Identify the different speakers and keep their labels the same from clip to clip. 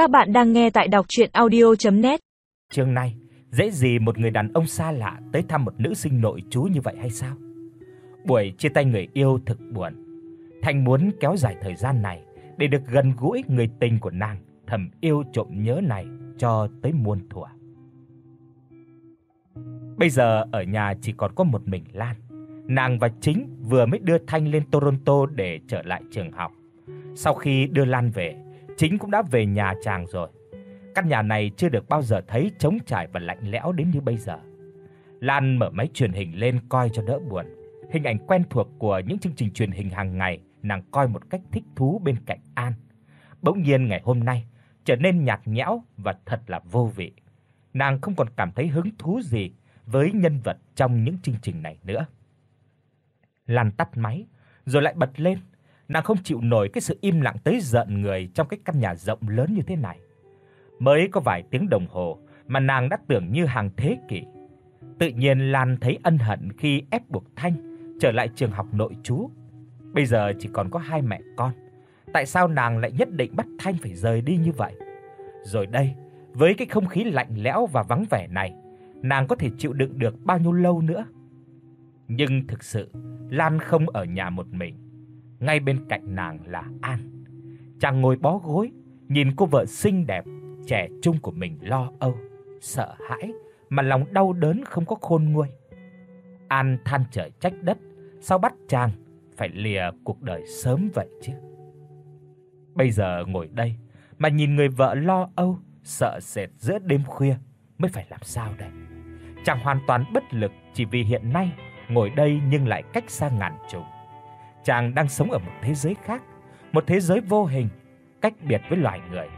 Speaker 1: Các bạn đang nghe tại đọc audio net
Speaker 2: Chương này, dễ gì một người đàn ông xa lạ tới thăm một nữ sinh nội trú như vậy hay sao? Buổi chia tay người yêu thực buồn. Thành muốn kéo dài thời gian này để được gần gũi người tình của nàng, thầm yêu trộm nhớ này cho tới muôn thuở. Bây giờ ở nhà chỉ còn có một mình Lan. Nàng và Chính vừa mới đưa Thanh lên Toronto để trở lại trường học. Sau khi đưa Lan về, Chính cũng đã về nhà chàng rồi. Căn nhà này chưa được bao giờ thấy trống trải và lạnh lẽo đến như bây giờ. Lan mở máy truyền hình lên coi cho đỡ buồn. Hình ảnh quen thuộc của những chương trình truyền hình hàng ngày, nàng coi một cách thích thú bên cạnh An. Bỗng nhiên ngày hôm nay trở nên nhạt nhẽo và thật là vô vị. Nàng không còn cảm thấy hứng thú gì với nhân vật trong những chương trình này nữa. Lan tắt máy, rồi lại bật lên. Nàng không chịu nổi cái sự im lặng tới giận người trong cái căn nhà rộng lớn như thế này. Mới có vài tiếng đồng hồ mà nàng đã tưởng như hàng thế kỷ. Tự nhiên Lan thấy ân hận khi ép buộc Thanh trở lại trường học nội trú. Bây giờ chỉ còn có hai mẹ con. Tại sao nàng lại nhất định bắt Thanh phải rời đi như vậy? Rồi đây, với cái không khí lạnh lẽo và vắng vẻ này, nàng có thể chịu đựng được bao nhiêu lâu nữa? Nhưng thực sự, Lan không ở nhà một mình. Ngay bên cạnh nàng là An. Chàng ngồi bó gối, nhìn cô vợ xinh đẹp, trẻ trung của mình lo âu, sợ hãi mà lòng đau đớn không có khôn nguôi. An than trời trách đất, sao bắt chàng phải lìa cuộc đời sớm vậy chứ? Bây giờ ngồi đây mà nhìn người vợ lo âu, sợ sệt giữa đêm khuya mới phải làm sao đây? Chàng hoàn toàn bất lực chỉ vì hiện nay ngồi đây nhưng lại cách xa ngàn trùng. Chàng đang sống ở một thế giới khác, một thế giới vô hình, cách biệt với loài người.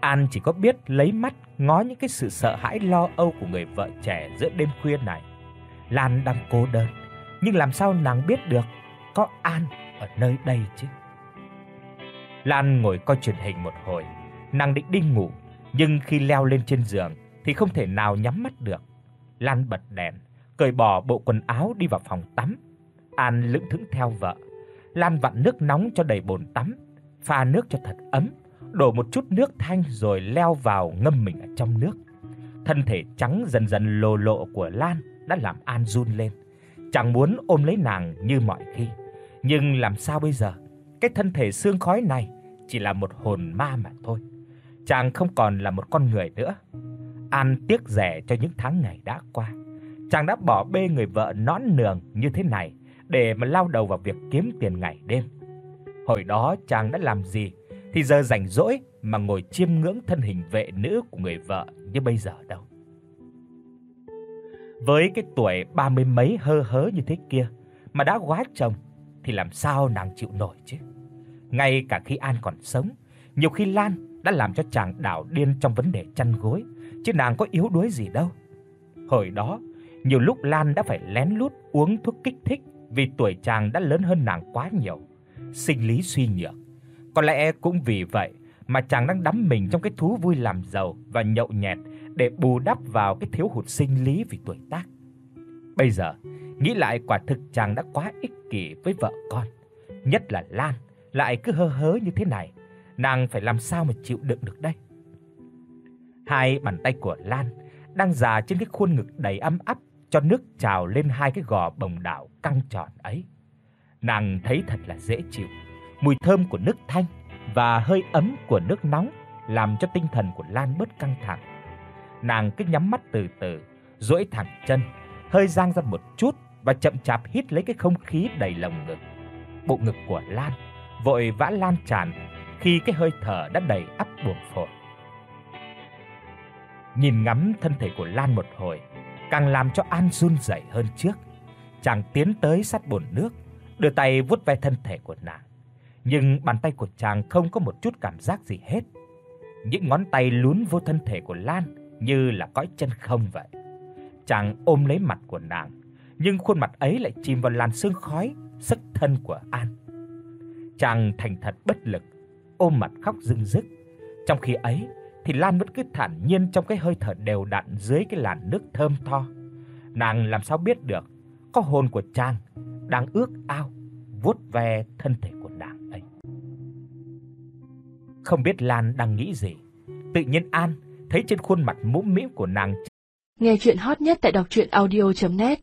Speaker 2: An chỉ có biết lấy mắt ngó những cái sự sợ hãi lo âu của người vợ trẻ giữa đêm khuya này. Lan đang cô đơn, nhưng làm sao nàng biết được có An ở nơi đây chứ? Lan ngồi coi truyền hình một hồi, nàng định đi ngủ, nhưng khi leo lên trên giường thì không thể nào nhắm mắt được. Lan bật đèn, cởi bỏ bộ quần áo đi vào phòng tắm. An lững thững theo vợ. Lan vặn nước nóng cho đầy bồn tắm, pha nước cho thật ấm, đổ một chút nước thanh rồi leo vào ngâm mình ở trong nước. Thân thể trắng dần dần lồ lộ của Lan đã làm An run lên. Chẳng muốn ôm lấy nàng như mọi khi, nhưng làm sao bây giờ? Cái thân thể xương khói này chỉ là một hồn ma mà thôi. Chàng không còn là một con người nữa. An tiếc rẻ cho những tháng ngày đã qua. Chàng đã bỏ bê người vợ nõn nường như thế này để mà lao đầu vào việc kiếm tiền ngày đêm. Hồi đó chàng đã làm gì thì giờ rảnh rỗi mà ngồi chiêm ngưỡng thân hình vệ nữ của người vợ như bây giờ đâu. Với cái tuổi ba mươi mấy hơ hớ như thế kia mà đã góa chồng thì làm sao nàng chịu nổi chứ? Ngay cả khi An còn sống, nhiều khi Lan đã làm cho chàng đảo điên trong vấn đề chăn gối, chứ nàng có yếu đuối gì đâu. Hồi đó, nhiều lúc Lan đã phải lén lút uống thuốc kích thích vì tuổi chàng đã lớn hơn nàng quá nhiều, sinh lý suy nhược. Có lẽ cũng vì vậy mà chàng đang đắm mình trong cái thú vui làm giàu và nhậu nhẹt để bù đắp vào cái thiếu hụt sinh lý vì tuổi tác. Bây giờ, nghĩ lại quả thực chàng đã quá ích kỷ với vợ con, nhất là Lan lại cứ hơ hớ như thế này, nàng phải làm sao mà chịu đựng được đây. Hai bàn tay của Lan đang già trên cái khuôn ngực đầy ấm áp cho nước trào lên hai cái gò bồng đảo căng tròn ấy. Nàng thấy thật là dễ chịu, mùi thơm của nước thanh và hơi ấm của nước nóng làm cho tinh thần của Lan bớt căng thẳng. Nàng cứ nhắm mắt từ từ, duỗi thẳng chân, hơi dang ra một chút và chậm chạp hít lấy cái không khí đầy lồng ngực. Bộ ngực của Lan vội vã lan tràn khi cái hơi thở đã đầy ắp buồng phổi. Nhìn ngắm thân thể của Lan một hồi, càng làm cho An run rẩy hơn trước. Chàng tiến tới sát bồn nước, đưa tay vuốt ve thân thể của nàng. Nhưng bàn tay của chàng không có một chút cảm giác gì hết. Những ngón tay lún vô thân thể của Lan như là cõi chân không vậy. Chàng ôm lấy mặt của nàng, nhưng khuôn mặt ấy lại chìm vào làn sương khói sức thân của An. Chàng thành thật bất lực, ôm mặt khóc rưng rức. Trong khi ấy thì Lan vẫn cứ thản nhiên trong cái hơi thở đều đặn dưới cái làn nước thơm tho. Nàng làm sao biết được có hồn của chàng đang ước ao vuốt ve thân thể của nàng ấy. Không biết Lan đang nghĩ gì, tự nhiên An thấy trên khuôn mặt mũm mĩm của nàng.
Speaker 3: Nghe truyện hot nhất tại doctruyenaudio.net